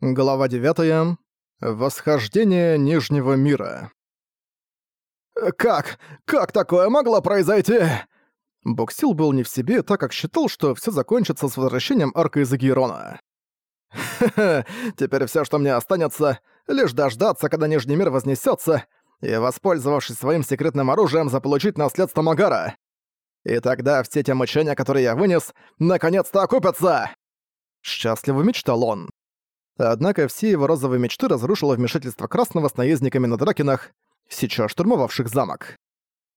Глава 9. Восхождение Нижнего мира. «Как? Как такое могло произойти?» Боксил был не в себе, так как считал, что все закончится с возвращением арка из Агирона. «Ха-ха, теперь все, что мне останется, лишь дождаться, когда Нижний мир вознесется, и, воспользовавшись своим секретным оружием, заполучить наследство Магара. И тогда все те мучения, которые я вынес, наконец-то окупятся!» Счастливо мечтал он. Однако все его розовые мечты разрушило вмешательство Красного с наездниками на Дракинах, сейчас штурмовавших замок.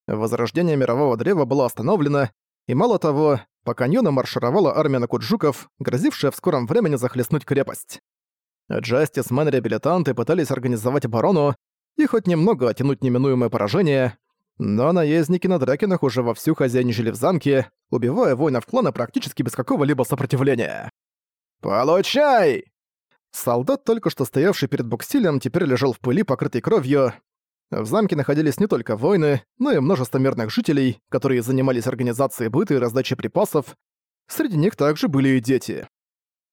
Возрождение Мирового Древа было остановлено, и мало того, по каньону маршировала армия накуджуков, грозившая в скором времени захлестнуть крепость. Джастис, Мэн реабилитанты пытались организовать оборону и хоть немного оттянуть неминуемое поражение, но наездники на Дракинах уже вовсю хозяйничали в замке, убивая воинов клана практически без какого-либо сопротивления. «Получай!» Солдат, только что стоявший перед буксилем, теперь лежал в пыли, покрытой кровью. В замке находились не только воины, но и множество мирных жителей, которые занимались организацией быта и раздачей припасов. Среди них также были и дети.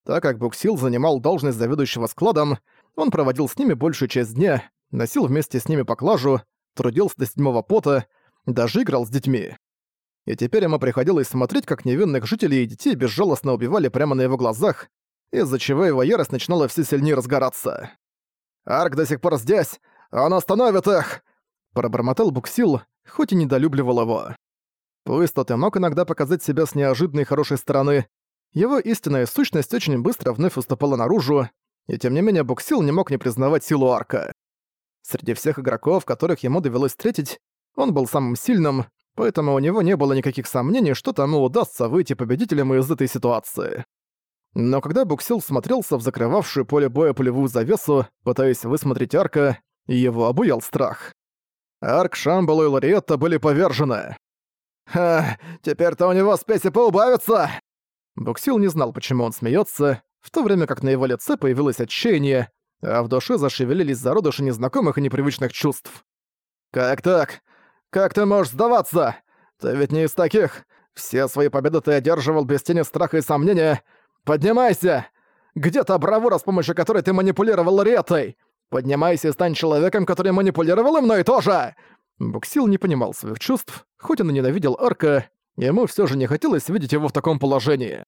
Так как Буксил занимал должность заведующего складом, он проводил с ними большую часть дня, носил вместе с ними поклажу, трудился до седьмого пота, даже играл с детьми. И теперь ему приходилось смотреть, как невинных жителей и детей безжалостно убивали прямо на его глазах, из-за чего его ярость начинала все сильнее разгораться. «Арк до сих пор здесь! Он остановит их!» Пробормотал Буксил, хоть и недолюбливал его. Пусть тот и мог иногда показать себя с неожиданной хорошей стороны, его истинная сущность очень быстро вновь уступала наружу, и тем не менее Буксил не мог не признавать силу Арка. Среди всех игроков, которых ему довелось встретить, он был самым сильным, поэтому у него не было никаких сомнений, что тому удастся выйти победителем из этой ситуации. Но когда Буксил смотрелся в закрывавшую поле боя полевую завесу, пытаясь высмотреть арка, его обуял страх. Арк, Шамбал и Лариетта были повержены. «Ха, теперь-то у него спеси поубавится!» Буксил не знал, почему он смеется, в то время как на его лице появилось отчаяние, а в душе зашевелились зародыши незнакомых и непривычных чувств. «Как так? Как ты можешь сдаваться? Ты ведь не из таких. Все свои победы ты одерживал без тени страха и сомнения, «Поднимайся! Где та бравура, с помощью которой ты манипулировал Ретой? Поднимайся и стань человеком, который манипулировал и мной тоже!» Буксил не понимал своих чувств, хоть он и ненавидел Арка, ему все же не хотелось видеть его в таком положении.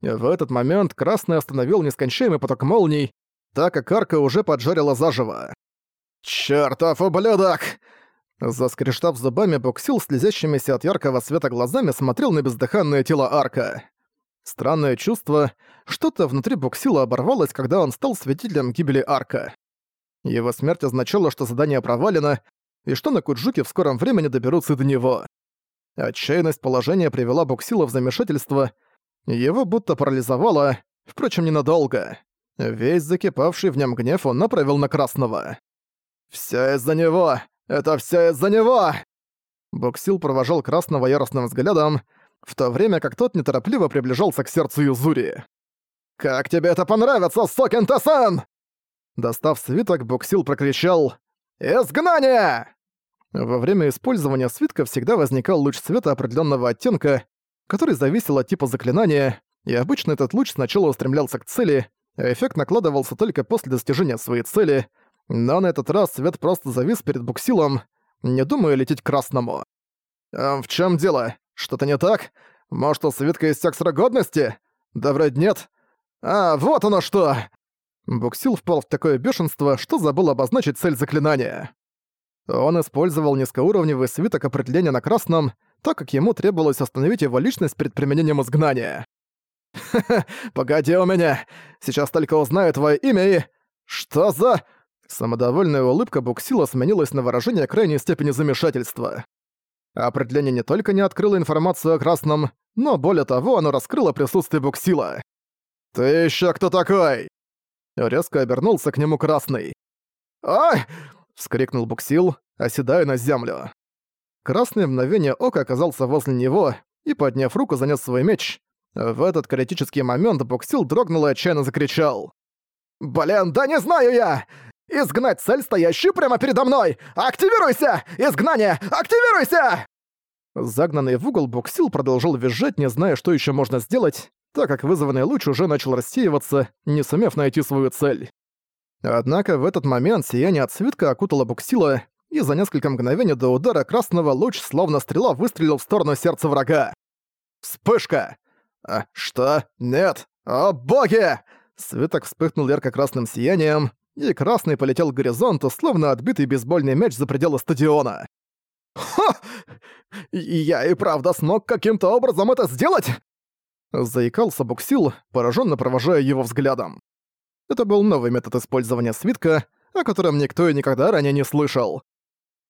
В этот момент Красный остановил нескончаемый поток молний, так как Арка уже поджарила заживо. «Чёртов ублюдок!» Заскрештав зубами, Буксил, слезящимися от яркого света глазами, смотрел на бездыханное тело Арка. Странное чувство, что-то внутри Буксила оборвалось, когда он стал свидетелем гибели Арка. Его смерть означала, что задание провалено, и что на Куджуке в скором времени доберутся до него. Отчаянность положения привела Буксила в замешательство, его будто парализовало, впрочем, ненадолго. Весь закипавший в нем гнев он направил на Красного. «Всё из-за него! Это всё из-за него!» Буксил провожал Красного яростным взглядом, в то время как тот неторопливо приближался к сердцу Юзури. «Как тебе это понравится, Сокин-Тасан?» Достав свиток, Буксил прокричал «Изгнание!». Во время использования свитка всегда возникал луч света определенного оттенка, который зависел от типа заклинания, и обычно этот луч сначала устремлялся к цели, а эффект накладывался только после достижения своей цели, но на этот раз свет просто завис перед буксилом, не думая лететь к красному. «А в чем дело? Что-то не так? Может, у свитка иссяк срок годности? Да вроде нет. А, вот оно что!» Буксил впал в такое бешенство, что забыл обозначить цель заклинания. Он использовал низкоуровневый свиток определения на красном, так как ему требовалось остановить его личность перед применением изгнания. «Ха-ха, погоди у меня! Сейчас только узнаю твое имя и... Что за...» Самодовольная улыбка Буксила сменилась на выражение крайней степени замешательства. Определение не только не открыло информацию о Красном, но более того, оно раскрыло присутствие Буксила. «Ты ещё кто такой?» Резко обернулся к нему Красный. «Ай!» — вскрикнул Буксил, оседая на землю. Красный мгновение ока оказался возле него и, подняв руку, занес свой меч. В этот критический момент Буксил дрогнул и отчаянно закричал. «Блин, да не знаю я! Изгнать цель, стоящую прямо передо мной! Активируйся! Изгнание! Активируйся!» Загнанный в угол Буксил продолжил визжать, не зная, что еще можно сделать. так как вызванный луч уже начал рассеиваться, не сумев найти свою цель. Однако в этот момент сияние от свитка окутало буксила, и за несколько мгновений до удара красного луч, словно стрела, выстрелил в сторону сердца врага. Вспышка! А, что? Нет! О боги! Свиток вспыхнул ярко-красным сиянием, и красный полетел к горизонту, словно отбитый бейсбольный мяч за пределы стадиона. «Ха! Я и правда смог каким-то образом это сделать?» Заикался Буксил, пораженно провожая его взглядом. Это был новый метод использования свитка, о котором никто и никогда ранее не слышал.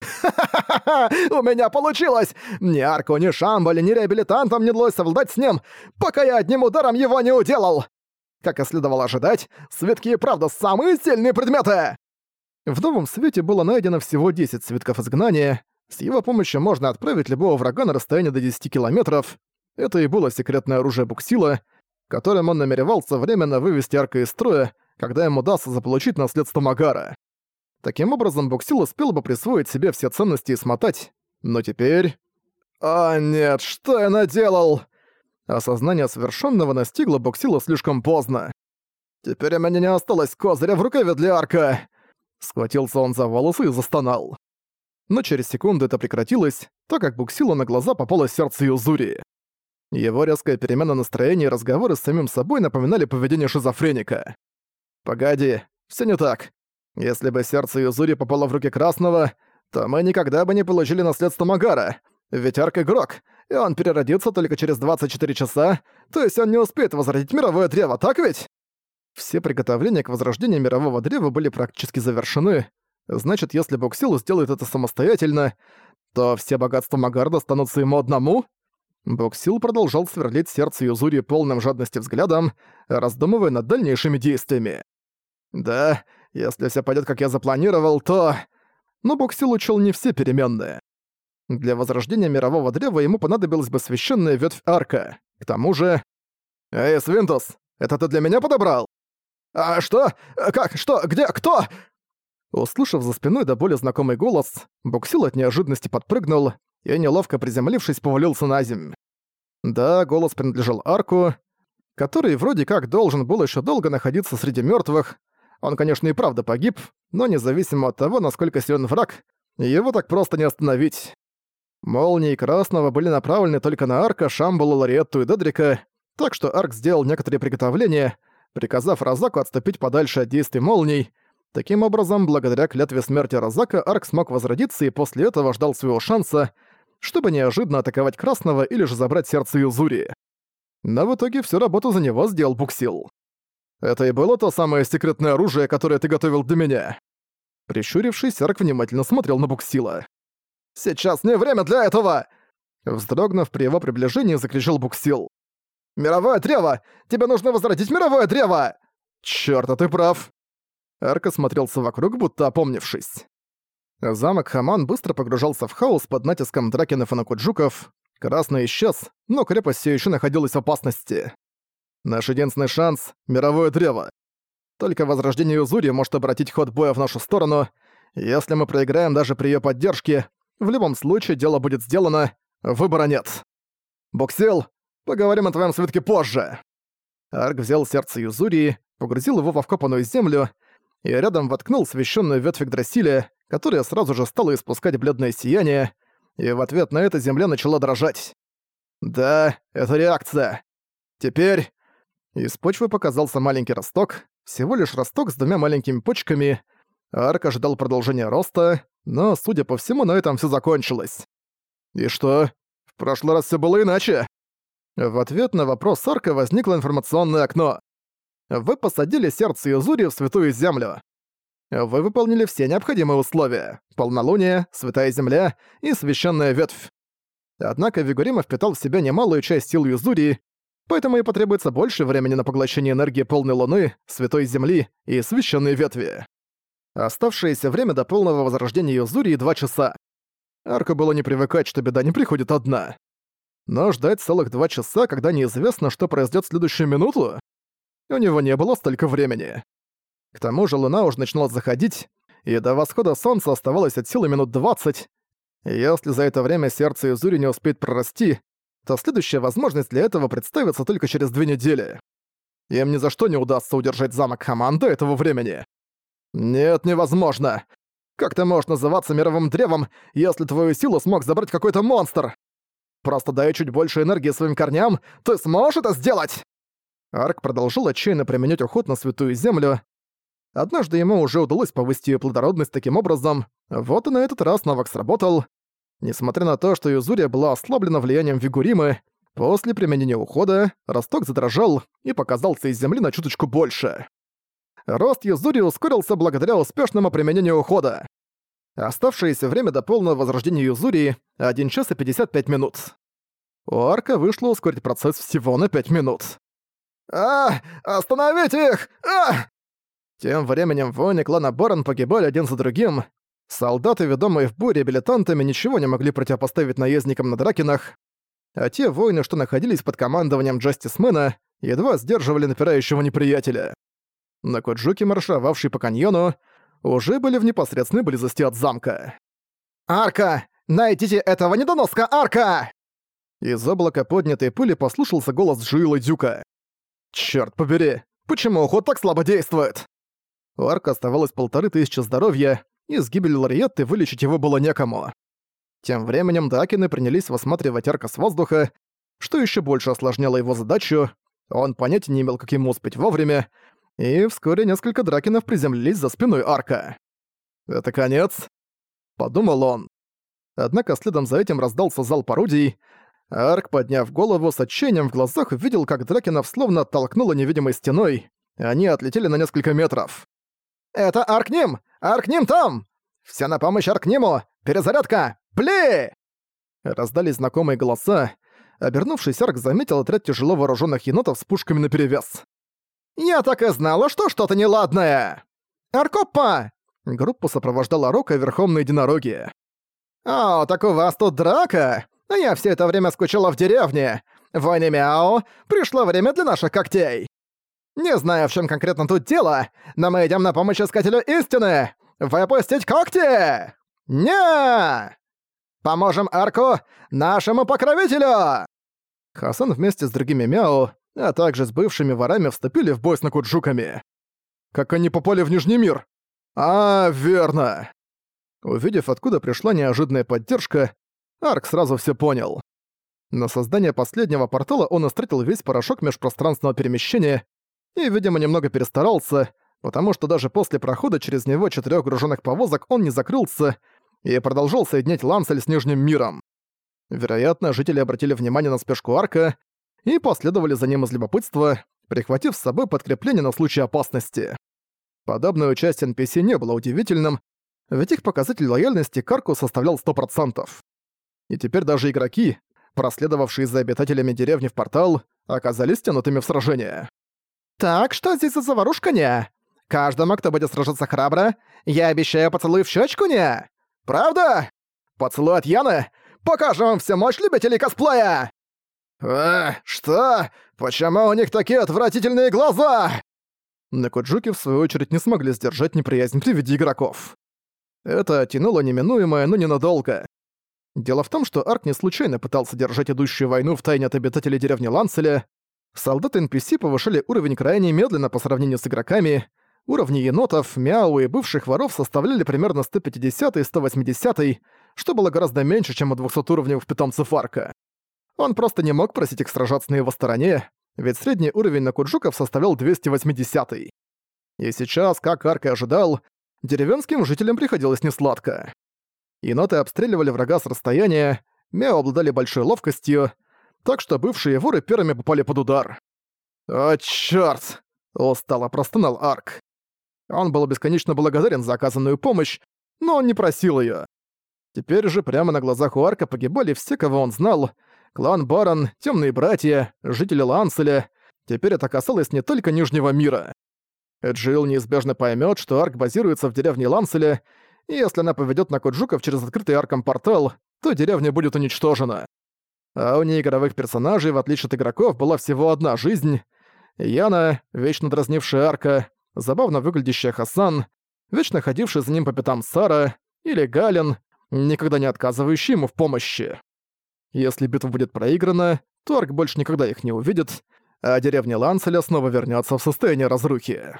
«Ха-ха-ха! У меня получилось! Ни Арку, ни Шамбале, ни реабилитантам не удалось совладать с ним, пока я одним ударом его не уделал! Как и следовало ожидать, свитки и правда самые сильные предметы!» В новом свете было найдено всего 10 свитков изгнания. С его помощью можно отправить любого врага на расстояние до 10 километров. Это и было секретное оружие Буксила, которым он намеревался временно вывести арка из строя, когда ему удастся заполучить наследство Магара. Таким образом, Буксил успел бы присвоить себе все ценности и смотать, но теперь... «А нет, что я наделал?» Осознание совершенного настигло Буксила слишком поздно. «Теперь у меня не осталось козыря в рукаве для арка!» Схватился он за волосы и застонал. Но через секунду это прекратилось, так как Буксилу на глаза попало сердце Юзури. Его резкая перемена настроения и разговоры с самим собой напоминали поведение шизофреника. «Погоди, все не так. Если бы сердце Юзури попало в руки Красного, то мы никогда бы не получили наследство Магара, ведь Арк игрок, и он переродится только через 24 часа, то есть он не успеет возродить мировое древо, так ведь? Все приготовления к возрождению мирового древа были практически завершены. Значит, если Боксил сделает это самостоятельно, то все богатства Магарда станутся ему одному? Боксил продолжал сверлить сердце Юзури полным жадности взглядом, раздумывая над дальнейшими действиями. «Да, если все пойдет как я запланировал, то...» Но Боксил учел не все переменные. Для возрождения мирового древа ему понадобилась бы священная ветвь арка. К тому же... «Эй, Свинтус, это ты для меня подобрал?» «А что? Как? Что? Где? Кто?» Услышав за спиной до боли знакомый голос, Буксил от неожиданности подпрыгнул и, неловко приземлившись, повалился на землю. Да, голос принадлежал Арку, который вроде как должен был еще долго находиться среди мертвых. Он, конечно, и правда погиб, но независимо от того, насколько силен враг, его так просто не остановить. Молнии Красного были направлены только на Арка, Шамбула, Лариетту и Дедрика, так что Арк сделал некоторые приготовления, приказав Розаку отступить подальше от действий молний. Таким образом, благодаря клятве смерти Розака, Арк смог возродиться и после этого ждал своего шанса, чтобы неожиданно атаковать Красного или же забрать сердце Юзури. Но в итоге всю работу за него сделал Буксил. «Это и было то самое секретное оружие, которое ты готовил для меня?» Прищурившись, Арк внимательно смотрел на Буксила. Сейчас не время для этого!» Вздрогнув при его приближении, закричал Буксил. «Мировое древо! Тебе нужно возродить мировое древо!» «Чёрт, а ты прав!» Арка смотрелся вокруг, будто опомнившись. Замок Хаман быстро погружался в хаос под натиском Дракенов и Накуджуков. Красный исчез, но крепость все еще находилась в опасности. Наш единственный шанс — мировое древо. Только возрождение Юзури может обратить ход боя в нашу сторону. Если мы проиграем даже при ее поддержке, в любом случае, дело будет сделано, выбора нет. Буксил, поговорим о твоем свитке позже. Арк взял сердце Юзурии, погрузил его во вкопанную землю и рядом воткнул священную ветвь Игдрасиля, которая сразу же стала испускать бледное сияние, и в ответ на это земля начала дрожать. Да, это реакция. Теперь... Из почвы показался маленький росток, всего лишь росток с двумя маленькими почками. Арк ожидал продолжения роста, но, судя по всему, на этом все закончилось. И что? В прошлый раз все было иначе. В ответ на вопрос Арка возникло информационное окно. Вы посадили сердце Юзури в святую землю. Вы выполнили все необходимые условия. Полнолуние, святая земля и священная ветвь. Однако Вигурима впитал в себя немалую часть сил Юзури, поэтому и потребуется больше времени на поглощение энергии полной луны, святой земли и священной ветви. Оставшееся время до полного возрождения Юзури — два часа. Арку было не привыкать, что беда не приходит одна. Но ждать целых два часа, когда неизвестно, что произойдет в следующую минуту? У него не было столько времени. К тому же луна уже начинала заходить, и до восхода солнца оставалось от силы минут двадцать. Если за это время сердце Юзури не успеет прорасти, то следующая возможность для этого представится только через две недели. Им ни за что не удастся удержать замок Хаман до этого времени. Нет, невозможно. Как ты можешь называться мировым древом, если твою силу смог забрать какой-то монстр? Просто дай чуть больше энергии своим корням, ты сможешь это сделать!» Арк продолжил отчаянно применять уход на Святую Землю. Однажды ему уже удалось повысить её плодородность таким образом, вот и на этот раз навык сработал. Несмотря на то, что Юзурия была ослаблена влиянием Вигуримы, после применения ухода росток задрожал и показался из земли на чуточку больше. Рост Юзури ускорился благодаря успешному применению ухода. Оставшееся время до полного возрождения Юзури — 1 час и 55 минут. У Арка вышло ускорить процесс всего на 5 минут. «А! Остановите их! А!» Тем временем воины клана Борон погибали один за другим. Солдаты, ведомые в буре билетантами, ничего не могли противопоставить наездникам на Дракинах, а те воины, что находились под командованием Джастисмена, едва сдерживали напирающего неприятеля. На Коджуке, маршировавший по каньону, уже были в непосредственной близости от замка. «Арка! Найдите этого недоноска, Арка!» Из облака поднятой пыли послушался голос Джуила Дюка. «Чёрт побери, почему уход так слабо действует?» У Арка оставалось полторы тысячи здоровья, и с гибелью Лариетты вылечить его было некому. Тем временем Дакины принялись высматривать Арка с воздуха, что еще больше осложняло его задачу. Он понятия не имел, как ему успеть вовремя, и вскоре несколько дракенов приземлились за спиной арка. «Это конец?» — подумал он. Однако следом за этим раздался зал порудий. Арк, подняв голову, с отчаянием в глазах увидел, как дракенов словно оттолкнуло невидимой стеной. Они отлетели на несколько метров. «Это Аркним! Аркним там! Все на помощь Аркниму! Перезарядка! Пли!» Раздались знакомые голоса. Обернувшись, Арк заметил отряд тяжело вооруженных енотов с пушками наперевес. «Я так и знала, что что-то неладное!» «Аркоппа!» Группу сопровождала Рока верхом на единороге. «О, так у вас тут драка? А я все это время скучала в деревне. Войны Мяо, пришло время для наших когтей. Не знаю, в чем конкретно тут дело, но мы идем на помощь Искателю Истины! Выпустить когти! Не! Поможем Арку, нашему покровителю!» Хасан вместе с другими Мяо а также с бывшими ворами вступили в бой с Накуджуками. Как они попали в Нижний мир? А, верно. Увидев, откуда пришла неожиданная поддержка, Арк сразу все понял. На создание последнего портала он истратил весь порошок межпространственного перемещения и, видимо, немного перестарался, потому что даже после прохода через него четырёх груженных повозок он не закрылся и продолжал соединять Лансель с Нижним миром. Вероятно, жители обратили внимание на спешку Арка и последовали за ним из любопытства, прихватив с собой подкрепление на случай опасности. Подобное участие NPC не было удивительным, ведь их показатель лояльности к Арку составлял 100%. И теперь даже игроки, проследовавшие за обитателями деревни в портал, оказались тянутыми в сражение. «Так, что здесь за заварушка, не? Каждому, кто будет сражаться храбро, я обещаю поцелуй в щечку, не? Правда? Поцелуй от Яны? Покажем вам всю мощь любителей косплея!» «А, что? Почему у них такие отвратительные глаза?» Накуджуки, в свою очередь, не смогли сдержать неприязнь при виде игроков. Это тянуло неминуемое, но ненадолго. Дело в том, что Арк не случайно пытался держать идущую войну в тайне от обитателей деревни Ланцеля. Солдаты NPC повышали уровень крайне медленно по сравнению с игроками. Уровни енотов, мяу и бывших воров составляли примерно 150 и 180, что было гораздо меньше, чем у 200-уровневых питомцев Арка. Он просто не мог просить их сражаться на его стороне, ведь средний уровень на Куджуков составлял 280 -й. И сейчас, как Арк и ожидал, деревенским жителям приходилось несладко. Еноты обстреливали врага с расстояния, Мяу обладали большой ловкостью, так что бывшие воры первыми попали под удар. «О, чёрт!» — устало простонал Арк. Он был бесконечно благодарен за оказанную помощь, но он не просил её. Теперь же прямо на глазах у Арка погибали все, кого он знал, клан Барон, Темные Братья, жители Ланселя. Теперь это касалось не только Нижнего мира. Эджилл неизбежно поймет, что арк базируется в деревне Ланселя, и если она поведет на Коджуков через открытый арком портал, то деревня будет уничтожена. А у неигровых персонажей, в отличие от игроков, была всего одна жизнь. Яна, вечно дразнившая арка, забавно выглядящая Хасан, вечно ходивший за ним по пятам Сара, или Галин, никогда не отказывающий ему в помощи. Если битва будет проиграна, Торг больше никогда их не увидит, а деревня Ланцеля снова вернется в состояние разрухи.